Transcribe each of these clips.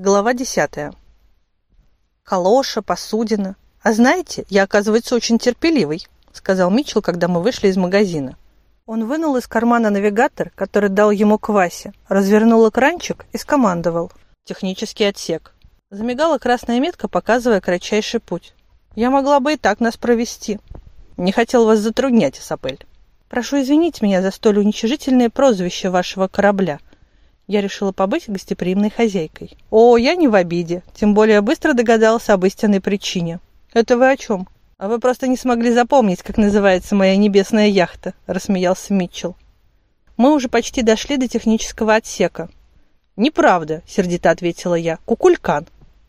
Глава десятая. Калоша, посудина. А знаете, я, оказывается, очень терпеливый, сказал Митчелл, когда мы вышли из магазина. Он вынул из кармана навигатор, который дал ему Квасе, развернул экранчик и скомандовал. Технический отсек. Замигала красная метка, показывая кратчайший путь. Я могла бы и так нас провести. Не хотел вас затруднять, Сапель. Прошу извинить меня за столь уничижительное прозвище вашего корабля – я решила побыть гостеприимной хозяйкой. О, я не в обиде, тем более быстро догадался об истинной причине. Это вы о чем? А вы просто не смогли запомнить, как называется моя небесная яхта, рассмеялся Митчелл. Мы уже почти дошли до технического отсека. Неправда, сердито ответила я. Кукулькан.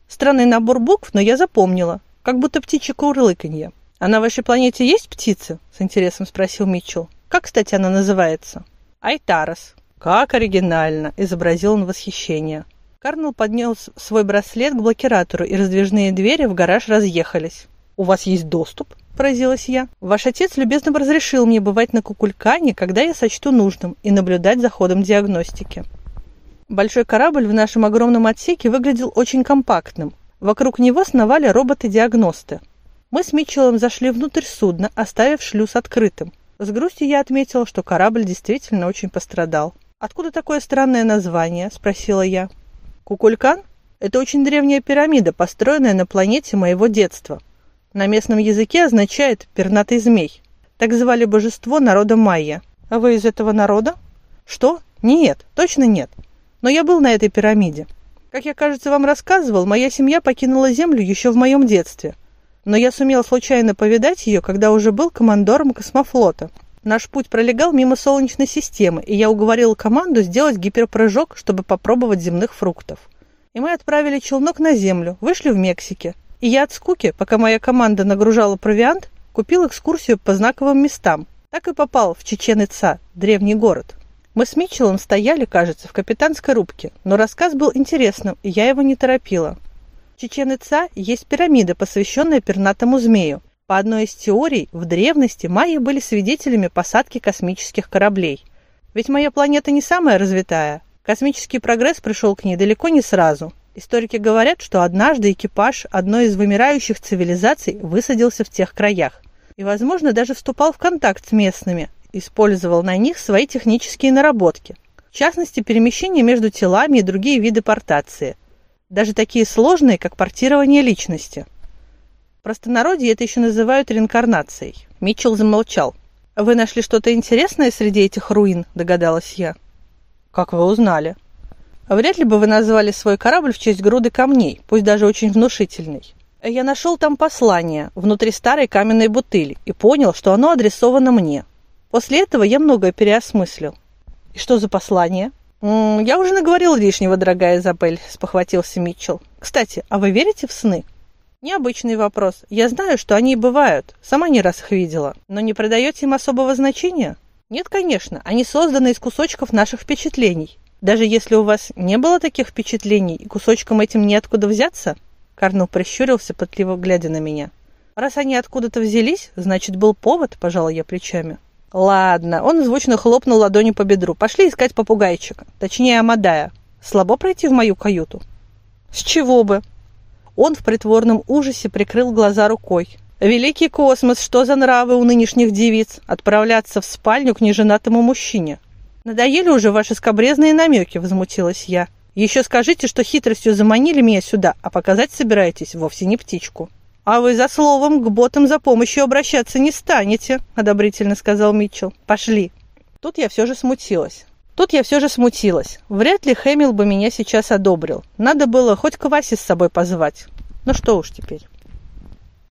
Странный набор букв, но я запомнила. Как будто птичье курлыканье. А на вашей планете есть птицы? С интересом спросил Митчелл. Как, кстати, она называется? Айтарос. «Как оригинально!» – изобразил он восхищение. Карнел поднес свой браслет к блокиратору, и раздвижные двери в гараж разъехались. «У вас есть доступ?» – поразилась я. «Ваш отец любезно разрешил мне бывать на Кукулькане, когда я сочту нужным, и наблюдать за ходом диагностики». Большой корабль в нашем огромном отсеке выглядел очень компактным. Вокруг него сновали роботы-диагносты. Мы с Митчеллом зашли внутрь судна, оставив шлюз открытым. С грустью я отметила, что корабль действительно очень пострадал. «Откуда такое странное название?» – спросила я. «Кукулькан? Это очень древняя пирамида, построенная на планете моего детства. На местном языке означает «пернатый змей». Так звали божество народа майя. А вы из этого народа? Что? Нет, точно нет. Но я был на этой пирамиде. Как я, кажется, вам рассказывал, моя семья покинула Землю еще в моем детстве. Но я сумел случайно повидать ее, когда уже был командором космофлота. Наш путь пролегал мимо Солнечной системы, и я уговорил команду сделать гиперпрыжок, чтобы попробовать земных фруктов. И мы отправили челнок на Землю, вышли в Мексике. И я от скуки, пока моя команда нагружала провиант, купил экскурсию по знаковым местам. Так и попал в Чечен-Ица, древний город. Мы с Митчеллом стояли, кажется, в капитанской рубке, но рассказ был интересным, и я его не торопила. В Чечен-Ица есть пирамида, посвященная пернатому змею, по одной из теорий, в древности майи были свидетелями посадки космических кораблей. Ведь моя планета не самая развитая. Космический прогресс пришел к ней далеко не сразу. Историки говорят, что однажды экипаж одной из вымирающих цивилизаций высадился в тех краях. И, возможно, даже вступал в контакт с местными, использовал на них свои технические наработки. В частности, перемещение между телами и другие виды портации. Даже такие сложные, как портирование личности – простонародье это еще называют реинкарнацией. Митчелл замолчал. «Вы нашли что-то интересное среди этих руин?» – догадалась я. «Как вы узнали?» «Вряд ли бы вы назвали свой корабль в честь груды камней, пусть даже очень внушительный. Я нашел там послание внутри старой каменной бутыли и понял, что оно адресовано мне. После этого я многое переосмыслил. И что за послание? М -м, я уже наговорил лишнего, дорогая Изабель, спохватился Митчелл. Кстати, а вы верите в сны? Необычный вопрос. Я знаю, что они бывают. Сама не раз их видела. Но не придаете им особого значения? Нет, конечно. Они созданы из кусочков наших впечатлений. Даже если у вас не было таких впечатлений и кусочком этим неоткуда взяться? Карнул прищурился, пытливо глядя на меня. Раз они откуда-то взялись, значит, был повод, пожала я плечами. Ладно, он звучно хлопнул ладонью по бедру. Пошли искать попугайчика. Точнее, Амадая. Слабо пройти в мою каюту? С чего бы? Он в притворном ужасе прикрыл глаза рукой. «Великий космос, что за нравы у нынешних девиц? Отправляться в спальню к неженатому мужчине?» «Надоели уже ваши скобрезные намеки», — возмутилась я. «Еще скажите, что хитростью заманили меня сюда, а показать собираетесь вовсе не птичку». «А вы за словом к ботам за помощью обращаться не станете», — одобрительно сказал Митчелл. «Пошли». Тут я все же смутилась. Тут я все же смутилась. Вряд ли Хэмилл бы меня сейчас одобрил. Надо было хоть Кваси с собой позвать. Ну что уж теперь.